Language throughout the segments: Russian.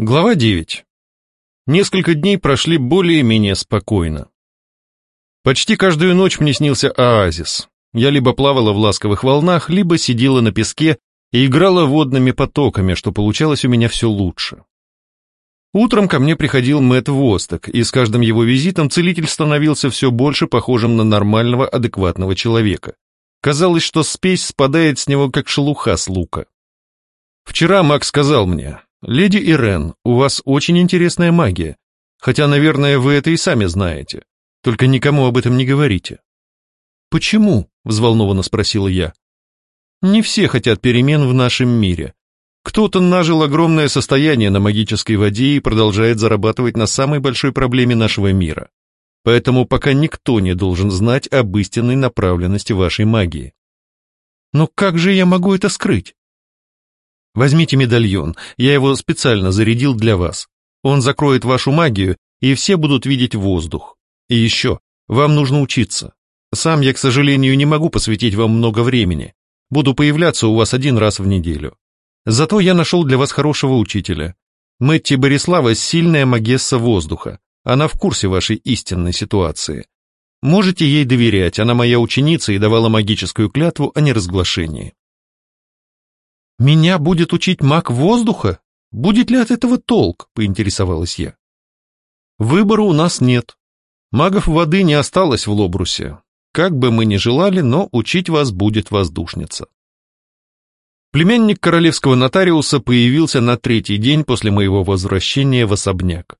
Глава 9. Несколько дней прошли более-менее спокойно. Почти каждую ночь мне снился оазис. Я либо плавала в ласковых волнах, либо сидела на песке и играла водными потоками, что получалось у меня все лучше. Утром ко мне приходил Мэтт Восток, и с каждым его визитом целитель становился все больше похожим на нормального, адекватного человека. Казалось, что спесь спадает с него, как шелуха с лука. Вчера Мак сказал мне, «Леди Ирен, у вас очень интересная магия, хотя, наверное, вы это и сами знаете, только никому об этом не говорите». «Почему?» — взволнованно спросила я. «Не все хотят перемен в нашем мире. Кто-то нажил огромное состояние на магической воде и продолжает зарабатывать на самой большой проблеме нашего мира. Поэтому пока никто не должен знать об истинной направленности вашей магии». «Но как же я могу это скрыть?» Возьмите медальон, я его специально зарядил для вас. Он закроет вашу магию, и все будут видеть воздух. И еще, вам нужно учиться. Сам я, к сожалению, не могу посвятить вам много времени. Буду появляться у вас один раз в неделю. Зато я нашел для вас хорошего учителя. Мэтти Борислава – сильная магесса воздуха. Она в курсе вашей истинной ситуации. Можете ей доверять, она моя ученица и давала магическую клятву о неразглашении. «Меня будет учить маг воздуха? Будет ли от этого толк?» — поинтересовалась я. «Выбора у нас нет. Магов воды не осталось в Лобрусе. Как бы мы ни желали, но учить вас будет воздушница». Племянник королевского нотариуса появился на третий день после моего возвращения в особняк.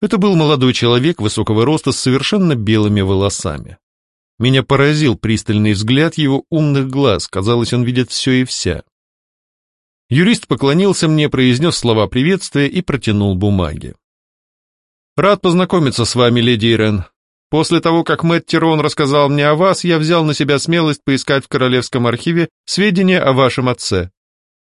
Это был молодой человек высокого роста с совершенно белыми волосами. Меня поразил пристальный взгляд его умных глаз, казалось, он видит все и вся. Юрист поклонился мне, произнес слова приветствия и протянул бумаги. «Рад познакомиться с вами, леди Ирен. После того, как Мэтт Тирон рассказал мне о вас, я взял на себя смелость поискать в Королевском архиве сведения о вашем отце.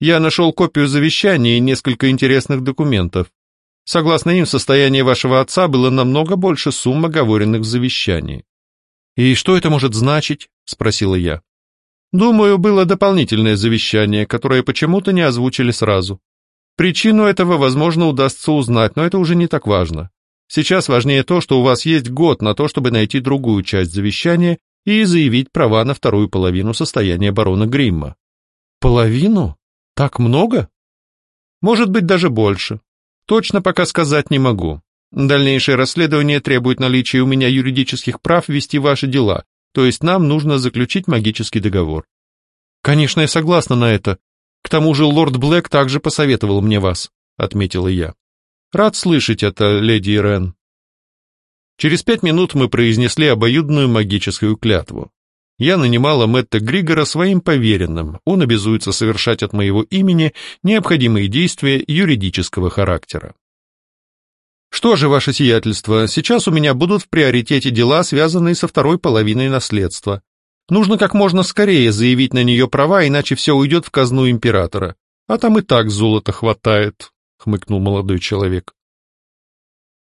Я нашел копию завещания и несколько интересных документов. Согласно им, состояние вашего отца было намного больше сумм, оговоренных в завещании». «И что это может значить?» — спросила я. Думаю, было дополнительное завещание, которое почему-то не озвучили сразу. Причину этого, возможно, удастся узнать, но это уже не так важно. Сейчас важнее то, что у вас есть год на то, чтобы найти другую часть завещания и заявить права на вторую половину состояния барона Гримма. Половину? Так много? Может быть, даже больше. Точно пока сказать не могу. Дальнейшее расследование требует наличия у меня юридических прав вести ваши дела, то есть нам нужно заключить магический договор. Конечно, я согласна на это. К тому же лорд Блэк также посоветовал мне вас, отметила я. Рад слышать это, леди Ирен. Через пять минут мы произнесли обоюдную магическую клятву. Я нанимала Мэтта Григора своим поверенным, он обязуется совершать от моего имени необходимые действия юридического характера. Что же, ваше сиятельство, сейчас у меня будут в приоритете дела, связанные со второй половиной наследства. Нужно как можно скорее заявить на нее права, иначе все уйдет в казну императора. А там и так золота хватает, — хмыкнул молодой человек.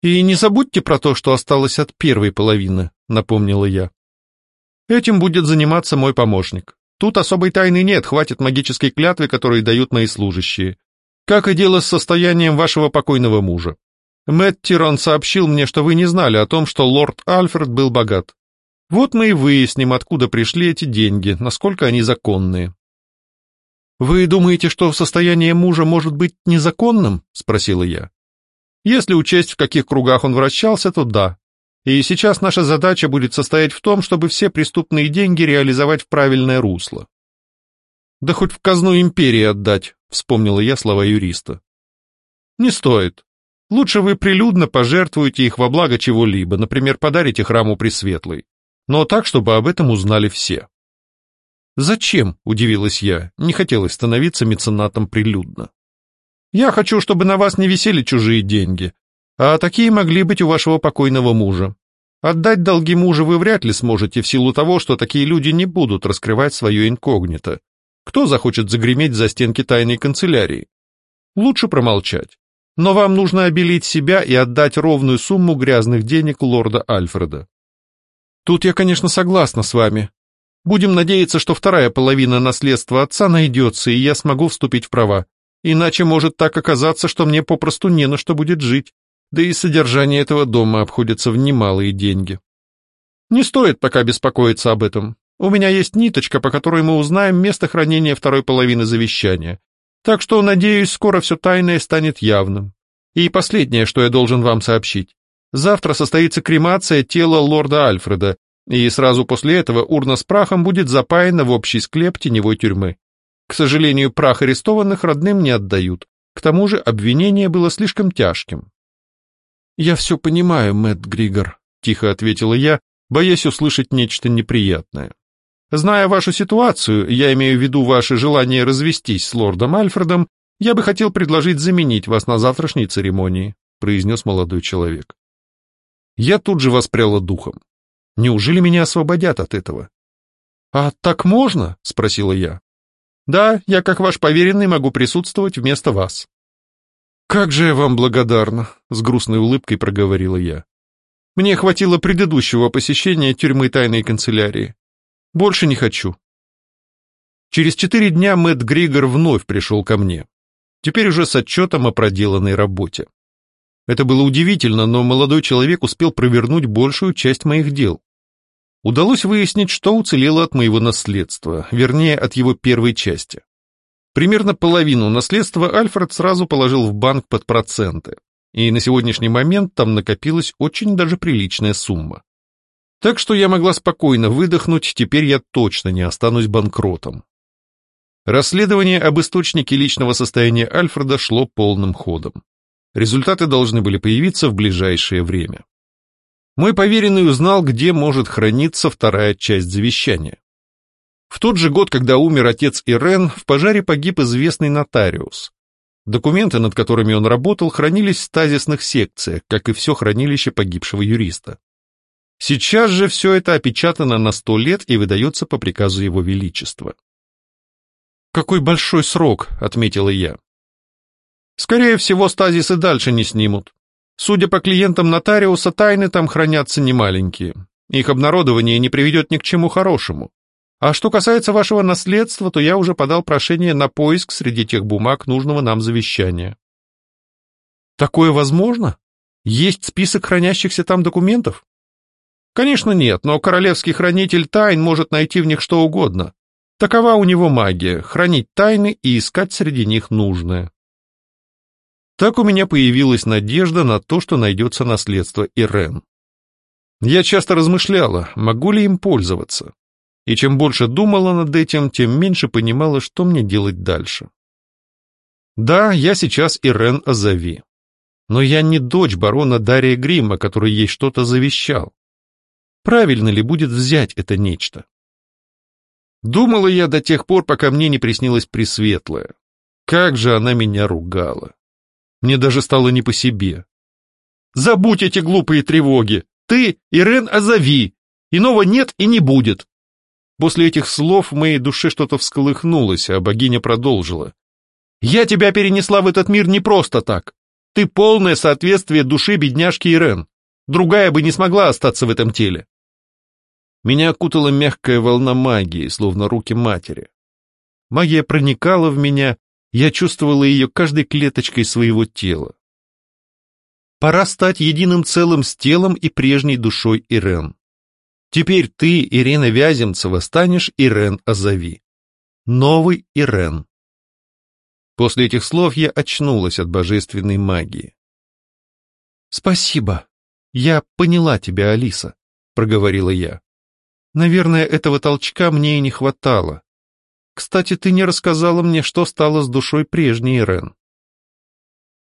И не забудьте про то, что осталось от первой половины, — напомнила я. Этим будет заниматься мой помощник. Тут особой тайны нет, хватит магической клятвы, которые дают мои служащие. Как и дело с состоянием вашего покойного мужа. Мэтт Тирон сообщил мне, что вы не знали о том, что лорд Альфред был богат. Вот мы и выясним, откуда пришли эти деньги, насколько они законные. «Вы думаете, что состояние мужа может быть незаконным?» — спросила я. «Если учесть, в каких кругах он вращался, то да. И сейчас наша задача будет состоять в том, чтобы все преступные деньги реализовать в правильное русло». «Да хоть в казну империи отдать», — вспомнила я слова юриста. «Не стоит. Лучше вы прилюдно пожертвуете их во благо чего-либо, например, подарите храму Пресветлой. Но так, чтобы об этом узнали все. «Зачем?» – удивилась я, не хотелось становиться меценатом прилюдно. «Я хочу, чтобы на вас не висели чужие деньги, а такие могли быть у вашего покойного мужа. Отдать долги мужа вы вряд ли сможете в силу того, что такие люди не будут раскрывать свое инкогнито. Кто захочет загреметь за стенки тайной канцелярии? Лучше промолчать но вам нужно обелить себя и отдать ровную сумму грязных денег лорда Альфреда. Тут я, конечно, согласна с вами. Будем надеяться, что вторая половина наследства отца найдется, и я смогу вступить в права. Иначе может так оказаться, что мне попросту не на что будет жить, да и содержание этого дома обходится в немалые деньги. Не стоит пока беспокоиться об этом. У меня есть ниточка, по которой мы узнаем место хранения второй половины завещания. Так что, надеюсь, скоро все тайное станет явным. И последнее, что я должен вам сообщить. Завтра состоится кремация тела лорда Альфреда, и сразу после этого урна с прахом будет запаяна в общий склеп теневой тюрьмы. К сожалению, прах арестованных родным не отдают. К тому же обвинение было слишком тяжким. «Я все понимаю, Мэтт Григор», — тихо ответила я, боясь услышать нечто неприятное. «Зная вашу ситуацию, я имею в виду ваше желание развестись с лордом Альфредом, я бы хотел предложить заменить вас на завтрашней церемонии», — произнес молодой человек. Я тут же воспряла духом. Неужели меня освободят от этого? «А так можно?» — спросила я. Да, я, как ваш поверенный, могу присутствовать вместо вас. Как же я вам благодарна, с грустной улыбкой проговорила я. Мне хватило предыдущего посещения тюрьмы тайной канцелярии. Больше не хочу. Через четыре дня Мэтт Григор вновь пришел ко мне. Теперь уже с отчетом о проделанной работе. Это было удивительно, но молодой человек успел провернуть большую часть моих дел. Удалось выяснить, что уцелело от моего наследства, вернее, от его первой части. Примерно половину наследства Альфред сразу положил в банк под проценты, и на сегодняшний момент там накопилась очень даже приличная сумма. Так что я могла спокойно выдохнуть, теперь я точно не останусь банкротом. Расследование об источнике личного состояния Альфреда шло полным ходом. Результаты должны были появиться в ближайшее время. Мой поверенный узнал, где может храниться вторая часть завещания. В тот же год, когда умер отец Ирен, в пожаре погиб известный нотариус. Документы, над которыми он работал, хранились в стазисных секциях, как и все хранилище погибшего юриста. Сейчас же все это опечатано на сто лет и выдается по приказу его величества. «Какой большой срок», — отметила я. «Скорее всего, стазис и дальше не снимут. Судя по клиентам нотариуса, тайны там хранятся немаленькие. Их обнародование не приведет ни к чему хорошему. А что касается вашего наследства, то я уже подал прошение на поиск среди тех бумаг нужного нам завещания. Такое возможно? Есть список хранящихся там документов? Конечно, нет, но королевский хранитель тайн может найти в них что угодно. Такова у него магия — хранить тайны и искать среди них нужное. Так у меня появилась надежда на то, что найдется наследство Ирен. Я часто размышляла, могу ли им пользоваться. И чем больше думала над этим, тем меньше понимала, что мне делать дальше. Да, я сейчас Ирен Азави. Но я не дочь барона Дария Грима, который ей что-то завещал. Правильно ли будет взять это нечто? Думала я до тех пор, пока мне не приснилась Пресветлая. Как же она меня ругала. Мне даже стало не по себе. «Забудь эти глупые тревоги! Ты, Ирен, озови! Иного нет и не будет!» После этих слов в моей душе что-то всколыхнулось, а богиня продолжила. «Я тебя перенесла в этот мир не просто так. Ты полное соответствие души бедняжки Ирен. Другая бы не смогла остаться в этом теле». Меня окутала мягкая волна магии, словно руки матери. Магия проникала в меня, я чувствовала ее каждой клеточкой своего тела. Пора стать единым целым с телом и прежней душой Ирен. Теперь ты, Ирина Вяземцева, станешь Ирен Азави. Новый Ирен. После этих слов я очнулась от божественной магии. «Спасибо. Я поняла тебя, Алиса», — проговорила я. «Наверное, этого толчка мне и не хватало. Кстати, ты не рассказала мне, что стало с душой прежней Ирен.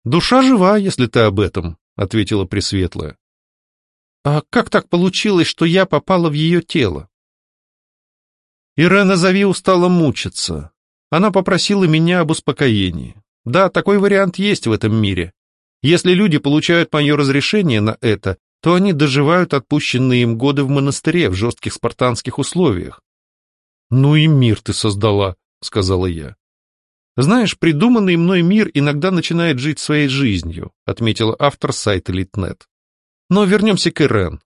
«Душа жива, если ты об этом», — ответила Пресветлая. «А как так получилось, что я попала в ее тело?» Ирена Зави устала мучиться. Она попросила меня об успокоении. Да, такой вариант есть в этом мире. Если люди получают мое разрешение на это, то они доживают отпущенные им годы в монастыре в жестких спартанских условиях. «Ну и мир ты создала», — сказала я. «Знаешь, придуманный мной мир иногда начинает жить своей жизнью», — отметила автор сайта Литнет. «Но вернемся к Ирен.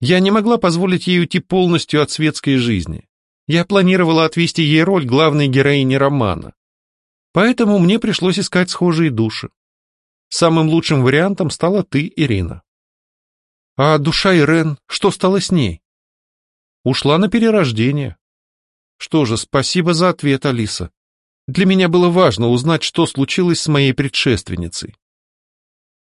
Я не могла позволить ей уйти полностью от светской жизни. Я планировала отвести ей роль главной героини романа. Поэтому мне пришлось искать схожие души. Самым лучшим вариантом стала ты, Ирина. А душа Ирен, что стало с ней? Ушла на перерождение. Что же, спасибо за ответ, Алиса. Для меня было важно узнать, что случилось с моей предшественницей.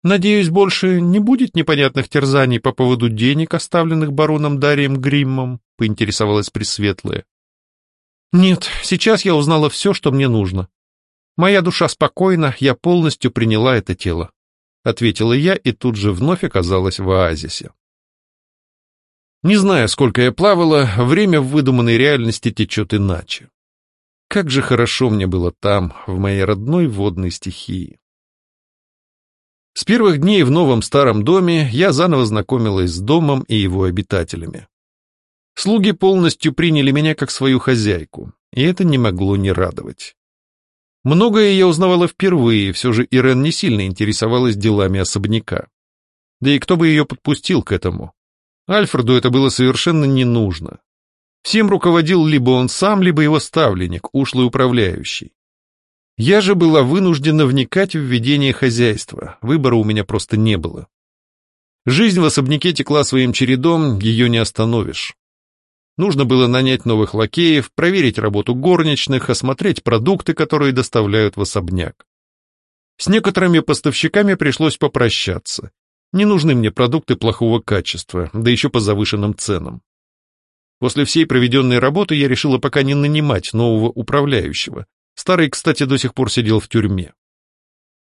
Надеюсь, больше не будет непонятных терзаний по поводу денег, оставленных бароном Дарием Гриммом, поинтересовалась Пресветлая. Нет, сейчас я узнала все, что мне нужно. Моя душа спокойна, я полностью приняла это тело, ответила я и тут же вновь оказалась в оазисе. Не знаю, сколько я плавала, время в выдуманной реальности течет иначе. Как же хорошо мне было там, в моей родной водной стихии. С первых дней в новом старом доме я заново знакомилась с домом и его обитателями. Слуги полностью приняли меня как свою хозяйку, и это не могло не радовать. Многое я узнавала впервые, все же Ирен не сильно интересовалась делами особняка. Да и кто бы ее подпустил к этому? Альфреду это было совершенно не нужно. Всем руководил либо он сам, либо его ставленник, ушлый управляющий. Я же была вынуждена вникать в ведение хозяйства, выбора у меня просто не было. Жизнь в особняке текла своим чередом, ее не остановишь. Нужно было нанять новых лакеев, проверить работу горничных, осмотреть продукты, которые доставляют в особняк. С некоторыми поставщиками пришлось попрощаться. Не нужны мне продукты плохого качества, да еще по завышенным ценам. После всей проведенной работы я решила пока не нанимать нового управляющего, Старый, кстати, до сих пор сидел в тюрьме.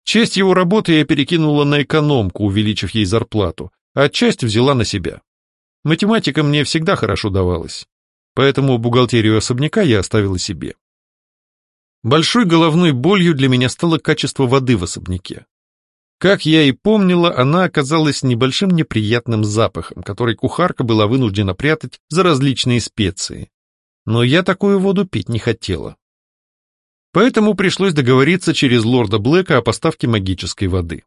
Часть его работы я перекинула на экономку, увеличив ей зарплату, а часть взяла на себя. Математика мне всегда хорошо давалась, поэтому бухгалтерию особняка я оставила себе. Большой головной болью для меня стало качество воды в особняке. Как я и помнила, она оказалась небольшим неприятным запахом, который кухарка была вынуждена прятать за различные специи. Но я такую воду пить не хотела. Поэтому пришлось договориться через лорда Блэка о поставке магической воды.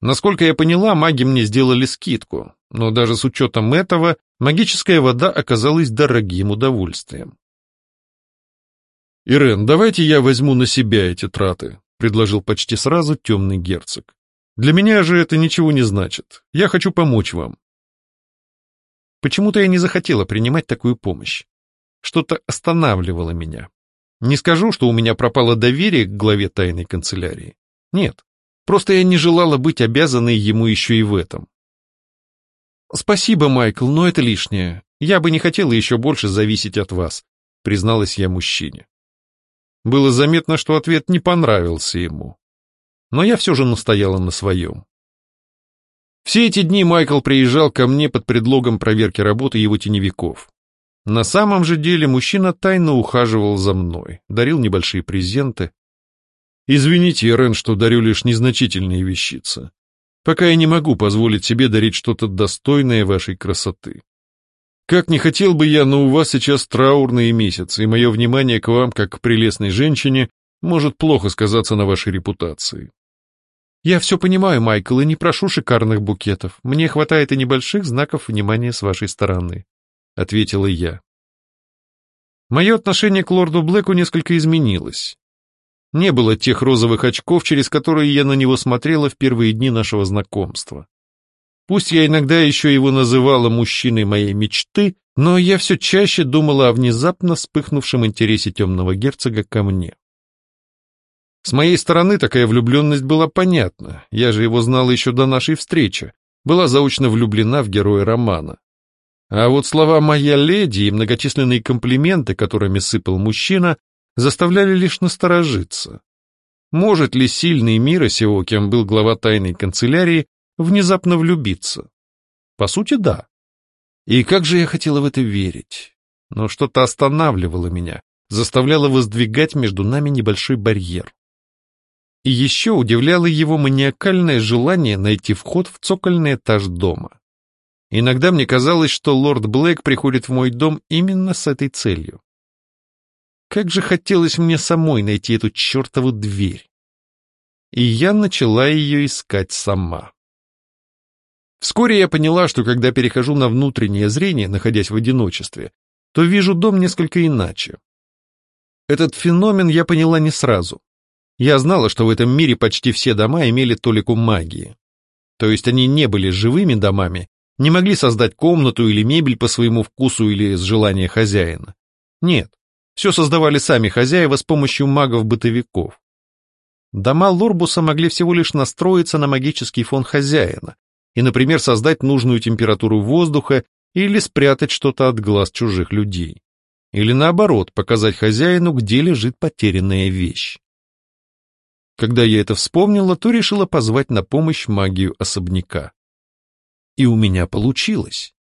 Насколько я поняла, маги мне сделали скидку, но даже с учетом этого магическая вода оказалась дорогим удовольствием. «Ирен, давайте я возьму на себя эти траты», — предложил почти сразу темный герцог. «Для меня же это ничего не значит. Я хочу помочь вам». Почему-то я не захотела принимать такую помощь. Что-то останавливало меня. Не скажу, что у меня пропало доверие к главе тайной канцелярии. Нет, просто я не желала быть обязанной ему еще и в этом. «Спасибо, Майкл, но это лишнее. Я бы не хотела еще больше зависеть от вас», — призналась я мужчине. Было заметно, что ответ не понравился ему. Но я все же настояла на своем. Все эти дни Майкл приезжал ко мне под предлогом проверки работы его теневиков. На самом же деле мужчина тайно ухаживал за мной, дарил небольшие презенты. Извините, Рен, что дарю лишь незначительные вещицы. Пока я не могу позволить себе дарить что-то достойное вашей красоты. Как не хотел бы я, но у вас сейчас траурные месяцы, и мое внимание к вам, как к прелестной женщине, может плохо сказаться на вашей репутации. Я все понимаю, Майкл, и не прошу шикарных букетов. Мне хватает и небольших знаков внимания с вашей стороны. — ответила я. Мое отношение к лорду Блэку несколько изменилось. Не было тех розовых очков, через которые я на него смотрела в первые дни нашего знакомства. Пусть я иногда еще его называла мужчиной моей мечты, но я все чаще думала о внезапно вспыхнувшем интересе темного герцога ко мне. С моей стороны такая влюбленность была понятна, я же его знала еще до нашей встречи, была заочно влюблена в героя романа. А вот слова «моя леди» и многочисленные комплименты, которыми сыпал мужчина, заставляли лишь насторожиться. Может ли сильный мира сего, кем был глава тайной канцелярии, внезапно влюбиться? По сути, да. И как же я хотела в это верить. Но что-то останавливало меня, заставляло воздвигать между нами небольшой барьер. И еще удивляло его маниакальное желание найти вход в цокольный этаж дома. Иногда мне казалось, что лорд Блэк приходит в мой дом именно с этой целью. Как же хотелось мне самой найти эту чертову дверь. И я начала ее искать сама. Вскоре я поняла, что когда перехожу на внутреннее зрение, находясь в одиночестве, то вижу дом несколько иначе. Этот феномен я поняла не сразу. Я знала, что в этом мире почти все дома имели толику магии. То есть они не были живыми домами, не могли создать комнату или мебель по своему вкусу или с желания хозяина. Нет, все создавали сами хозяева с помощью магов-бытовиков. Дома Лорбуса могли всего лишь настроиться на магический фон хозяина и, например, создать нужную температуру воздуха или спрятать что-то от глаз чужих людей. Или наоборот, показать хозяину, где лежит потерянная вещь. Когда я это вспомнила, то решила позвать на помощь магию особняка. И у меня получилось.